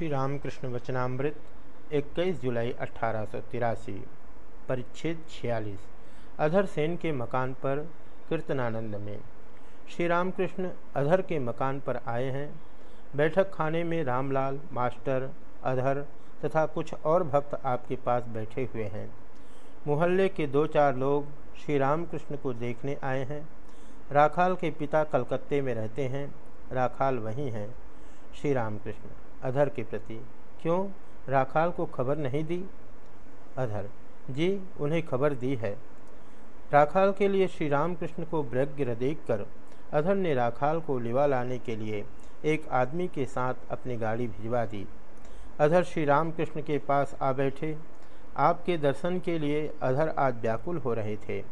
श्री रामकृष्ण वचनामृत 21 जुलाई अठारह सौ तिरासी, परिच्छेद छियालीस, अधर सेन के मकान पर कीर्तनानंद में। श्री रामकृष्ण अधर के मकान पर आए हैं। बैठक खाने में रामलाल, मास्टर, अधर तथा कुछ और भक्त आपके पास बैठे हुए हैं। मोहल्ले के दो चार लोग श्री रामकृष्ण को देखने आए हैं। राखाल के पिता कलकत्ते में रहते हैं। राखाल वहीं हैं। श्री रामकृष्ण अधर के प्रति। क्यों? राखाल को खबर नहीं दी? अधर। जी, उन्हें खबर दी है। राखाल के लिए श्री रामकृष्ण को ब्रग्र देख कर अधर ने राखाल को लिवा लाने के लिए एक आदमी के साथ अपनी गाड़ी भिजवा दी। अधर श्री रामकृष्ण के पास आ बैठे। आपके दर्शन के लिए अधर आज व्याकुल हो रहे थे।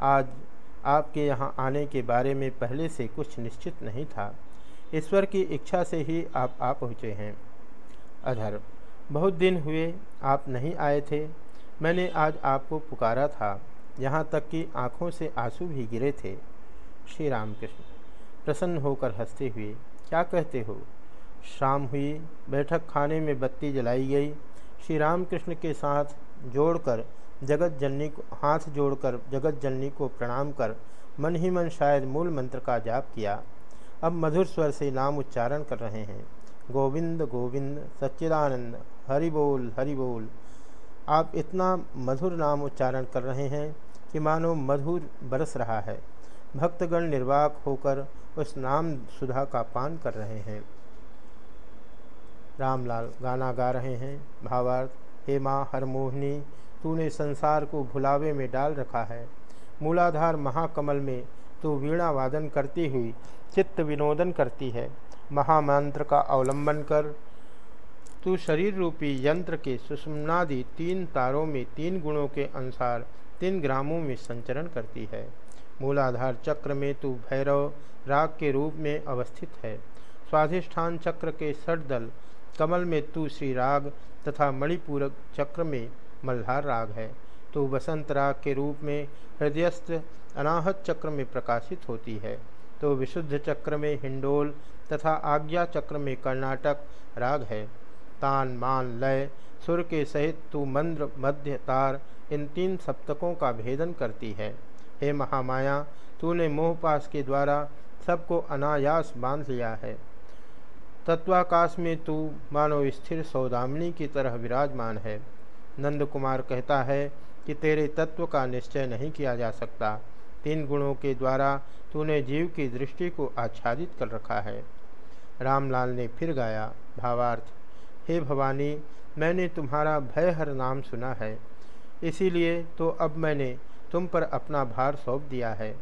आज आपके यहाँ आने के बारे में पहले से कुछ निश्चित नहीं था। ईश्वर की इच्छा से ही आप आ पहुँचे हैं। अधर, बहुत दिन हुए आप नहीं आए थे। मैंने आज आपको पुकारा था, यहाँ तक कि आँखों से आँसू भी गिरे थे। श्री रामकृष्ण, प्रसन्न होकर हँसते हुए, क्या कहते हो? शाम हुई, बैठक खाने में बत्ती जलाई गई। श्री रामकृष्ण के साथ जोड़कर, जगत जननी को, हाथ जोड़कर, जगत जननी को प्रणाम कर, मन ही मन शायद मूल मंत्र का जाप किया। अब मधुर स्वर से नाम उच्चारण कर रहे हैं। गोविंद गोविंद, सच्चिदानंद, हरि बोल हरि बोल। आप इतना मधुर नाम उच्चारण कर रहे हैं कि मानो मधुर बरस रहा है। भक्तगण निर्वाक होकर उस नाम सुधा का पान कर रहे हैं। रामलाल गाना गा रहे हैं। भावार्थ, हे माँ हरमोहिनी, तूने संसार को भुलावे में डाल रखा है। मूलाधार महाकमल में तू वीणा वादन करती हुई चित्त विनोदन करती है। महामंत्र का अवलंबन कर। तू शरीर रूपी यंत्र के सुषमनादि तीन तारों में तीन गुणों के अनुसार तीन ग्रामों में संचरण करती है। मूलाधार चक्र में तू भैरव राग के रूप में अवस्थित है। स्वाधिष्ठान चक्र के दल कमल में तू श्री राग तथा मणिपूरक चक्र में मल्हार राग है। तो वसंत राग के रूप में हृदयस्थ अनाहत चक्र में प्रकाशित होती है। तो विशुद्ध चक्र में हिंडोल तथा आज्ञा चक्र में कर्नाटक राग है। तान, मान, लय, सुर के सहित तू मंद्र, मध्य, तार, इन तीन सप्तकों का भेदन करती है। हे महामाया, तूने मोहपास के द्वारा सबको अनायास बाँध लिया है। तत्वाकाश में तू मानो स्थिर सौदामिनी की तरह विराजमान है। नंद कुमार कहता है कि तेरे तत्व का निश्चय नहीं किया जा सकता। तीन गुणों के द्वारा तूने जीव की दृष्टि को आच्छादित कर रखा है। रामलाल ने फिर गाया, भावार्थ, हे भवानी, मैंने तुम्हारा भय हर नाम सुना है। इसीलिए तो अब मैंने तुम पर अपना भार सौंप दिया है।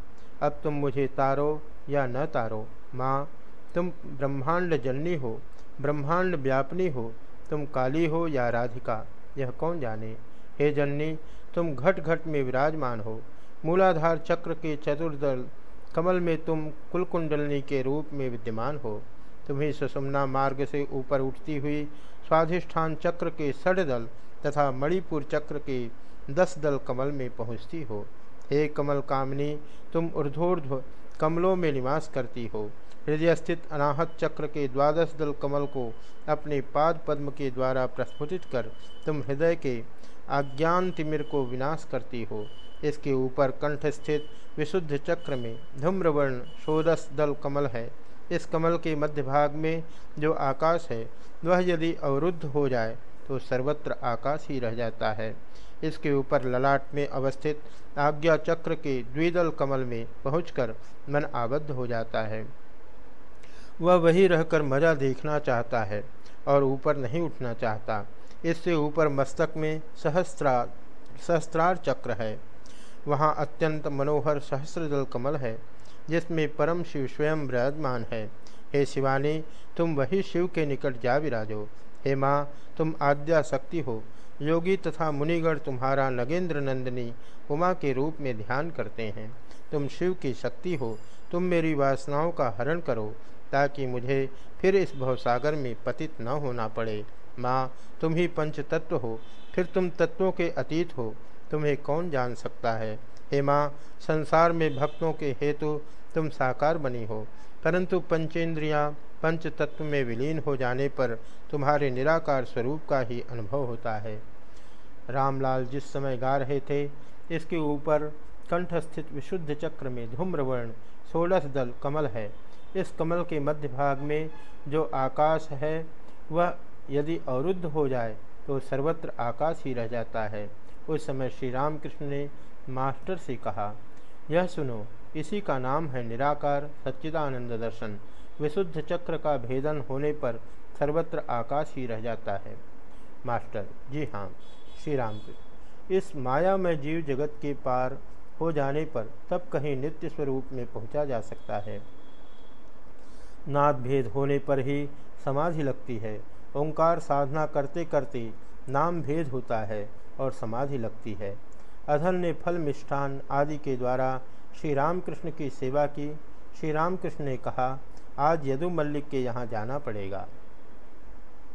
अब तुम मुझे तारो या न तारो। माँ, तुम ब्रह्मांड जननी हो, ब्रह्मांड व्यापनी हो। तुम काली हो या राधिका, यह कौन जाने? हे जननी तुम घट घट में विराजमान हो। मूलाधार चक्र के चतुर्दल कमल में तुम कुलकुंडलनी के रूप में विद्यमान हो। तुम्हें सुषमना मार्ग से ऊपर उठती हुई स्वाधिष्ठान चक्र के सठ दल तथा मणिपुर चक्र के दस दल कमल में पहुँचती हो। हे कमल कामनी, तुम ऊर्धोर्ध्व कमलों में निवास करती हो। हृदय स्थित अनाहत चक्र के द्वादश दल कमल को अपने पाद पद्म के द्वारा प्रस्फुटित कर तुम हृदय के अज्ञान तिमिर को विनाश करती हो। इसके ऊपर कंठ स्थित विशुद्ध चक्र में धूम्रवर्ण षोदश दल कमल है। इस कमल के मध्य भाग में जो आकाश है, वह यदि अवरुद्ध हो जाए तो सर्वत्र आकाश ही रह जाता है। इसके ऊपर ललाट में अवस्थित आज्ञा चक्र के द्विदल कमल में पहुंचकर मन आबद्ध हो जाता है। वह वही रहकर मज़ा देखना चाहता है और ऊपर नहीं उठना चाहता। इससे ऊपर मस्तक में सहस्त्रा, सहस्त्रार चक्र है। वहाँ अत्यंत मनोहर सहस्रदल कमल है, जिसमें परम शिव स्वयं विराजमान है। हे शिवानी, तुम वही शिव के निकट जा विराजो। हे माँ, तुम आद्या शक्ति हो। योगी तथा मुनिगण तुम्हारा नगेंद्र नंदिनी उमा के रूप में ध्यान करते हैं। तुम शिव की शक्ति हो, तुम मेरी वासनाओं का हरण करो, ताकि मुझे फिर इस भवसागर में पतित न होना पड़े। माँ, तुम ही पंच तत्व हो, फिर तुम तत्वों के अतीत हो, तुम्हें कौन जान सकता है? हे माँ, संसार में भक्तों के हेतु तुम साकार बनी हो परंतु पंचेंद्रियाँ पंच तत्व में विलीन हो जाने पर तुम्हारे निराकार स्वरूप का ही अनुभव होता है। रामलाल जिस समय गा रहे थे, इसके ऊपर कंठ स्थित विशुद्ध चक्र में धूम्रवर्ण, सोलह दल कमल है। इस कमल के मध्य भाग में जो आकाश है, वह यदि अवरुद्ध हो जाए तो सर्वत्र आकाश ही रह जाता है। उस समय श्री रामकृष्ण ने मास्टर से कहा, यह सुनो इसी का नाम है निराकार सच्चिदानंद दर्शन। विशुद्ध चक्र का भेदन होने पर सर्वत्र आकाश ही रह जाता है। मास्टर, जी हाँ श्री राम इस माया में जीव जगत के पार हो जाने पर तब कहीं नित्य स्वरूप में पहुँचा जा सकता है। नाद भेद होने पर ही समाधि लगती है। ओंकार साधना करते करते नाम भेद होता है और समाधि लगती है। अधन ने फल मिष्ठान आदि के द्वारा श्री रामकृष्ण की सेवा की। श्री रामकृष्ण ने कहा, आज यदु मल्लिक के यहाँ जाना पड़ेगा।